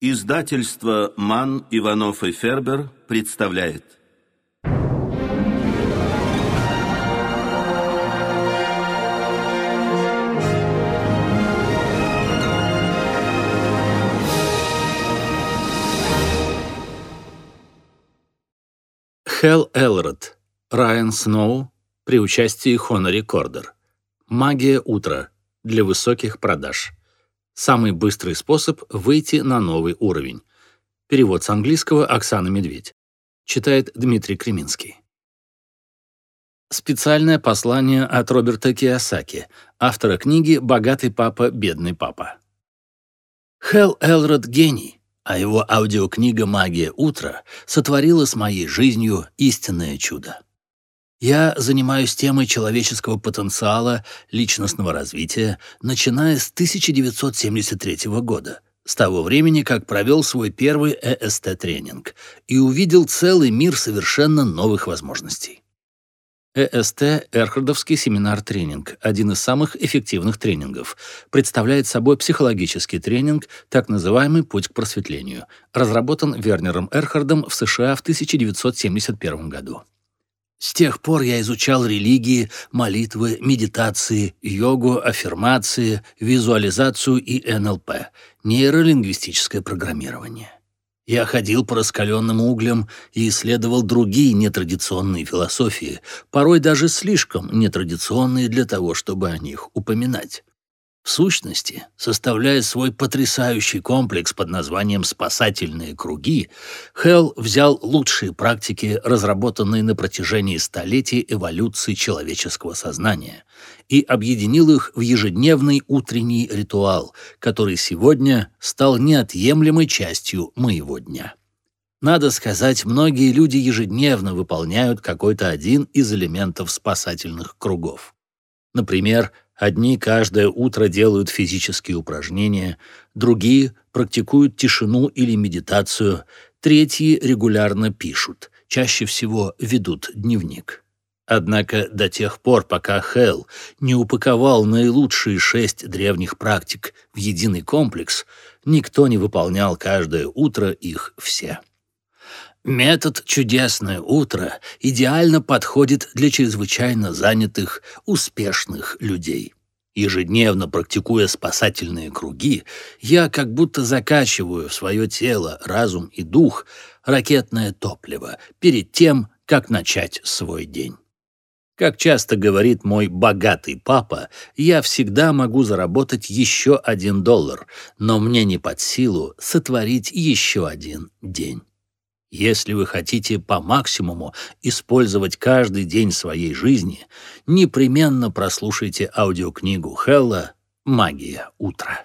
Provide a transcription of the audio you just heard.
Издательство «Ман, Иванов и Фербер» представляет. Хелл Элрод, Райан Сноу при участии Хонори Кордер. Магия утра для высоких продаж. Самый быстрый способ выйти на новый уровень. Перевод с английского Оксана Медведь. Читает Дмитрий Креминский. Специальное послание от Роберта Киосаки, автора книги «Богатый папа, бедный папа». Хелл Элрод – гений, а его аудиокнига «Магия утра» сотворила с моей жизнью истинное чудо. Я занимаюсь темой человеческого потенциала, личностного развития, начиная с 1973 года, с того времени, как провел свой первый ЭСТ-тренинг и увидел целый мир совершенно новых возможностей. ЭСТ – Эрхардовский семинар-тренинг, один из самых эффективных тренингов, представляет собой психологический тренинг, так называемый «Путь к просветлению», разработан Вернером Эрхардом в США в 1971 году. С тех пор я изучал религии, молитвы, медитации, йогу, аффирмации, визуализацию и НЛП, нейролингвистическое программирование. Я ходил по раскаленным углям и исследовал другие нетрадиционные философии, порой даже слишком нетрадиционные для того, чтобы о них упоминать. В сущности, составляя свой потрясающий комплекс под названием «спасательные круги», Хелл взял лучшие практики, разработанные на протяжении столетий эволюции человеческого сознания, и объединил их в ежедневный утренний ритуал, который сегодня стал неотъемлемой частью моего дня. Надо сказать, многие люди ежедневно выполняют какой-то один из элементов спасательных кругов. Например, Одни каждое утро делают физические упражнения, другие практикуют тишину или медитацию, третьи регулярно пишут, чаще всего ведут дневник. Однако до тех пор, пока Хелл не упаковал наилучшие шесть древних практик в единый комплекс, никто не выполнял каждое утро их все. Метод «Чудесное утро» идеально подходит для чрезвычайно занятых, успешных людей. Ежедневно практикуя спасательные круги, я как будто закачиваю в свое тело, разум и дух ракетное топливо перед тем, как начать свой день. Как часто говорит мой богатый папа, я всегда могу заработать еще один доллар, но мне не под силу сотворить еще один день. Если вы хотите по максимуму использовать каждый день своей жизни, непременно прослушайте аудиокнигу Хелла «Магия утра».